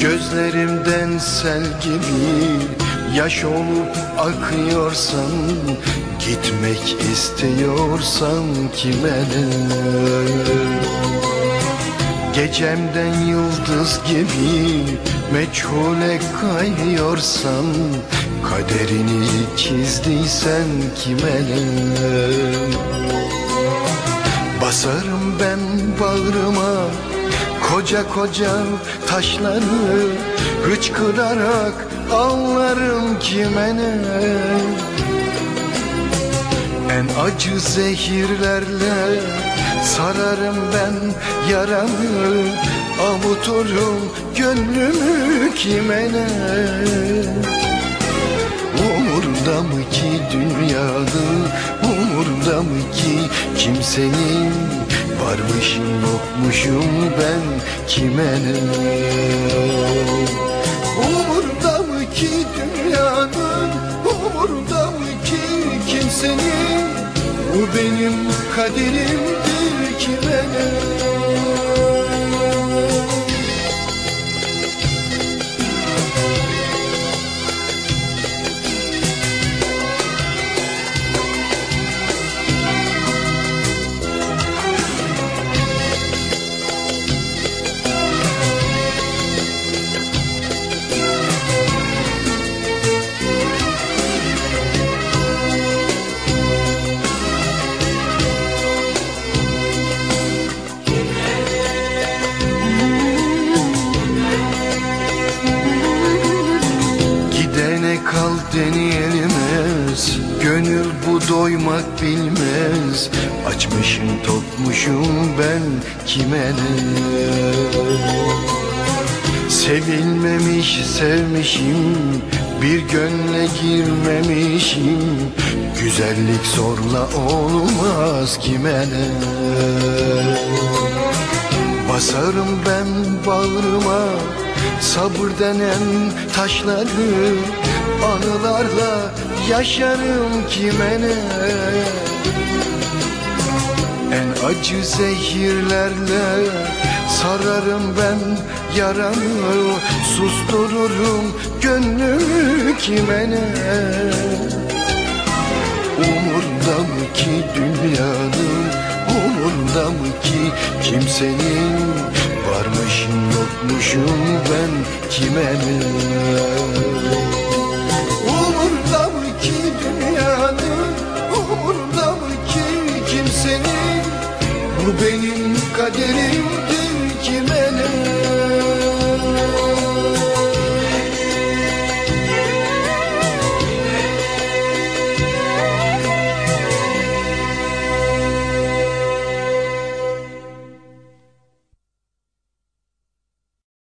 Gözlerimden sel gibi yaş olup akıyorsan Gitmek istiyorsan kime ne Gecemden yıldız gibi meçhule kayıyorsan Kaderini çizdiysen kime Basarım ben bağrıma koca koca taşları Hıçkırarak ağlarım kime ne En acı zehirlerle sararım ben yaramı Avuturum gönlümü kime ne Umurda mı ki dünyanın Umurda mı ki kimsenin Varmışım yokmuşum ben kime ne? Umurda mı ki dünyanın Umurda mı ki kimsenin? Bu benim kaderimdir kime ne Deneyemez Gönül bu doymak bilmez. Açmışım tokmuşum ben kime ne? Sevilmemiş sevmişim Bir gönle girmemişim. Güzellik zorla olmaz kime ne? Basarım ben bağrıma sabır denen taşları Anılarla yaşarım kime ne En acı zehirlerle sararım ben yaramı Sustururum gönlümü kime ne Umurda mı ki dünyanın umurumda mı ki? Kimsenin Varmışım yokmuşum ben kime mi? Umurumda mı ki dünyanın? Umurumda mı ki kimsenin? Bu benim kaderimdir.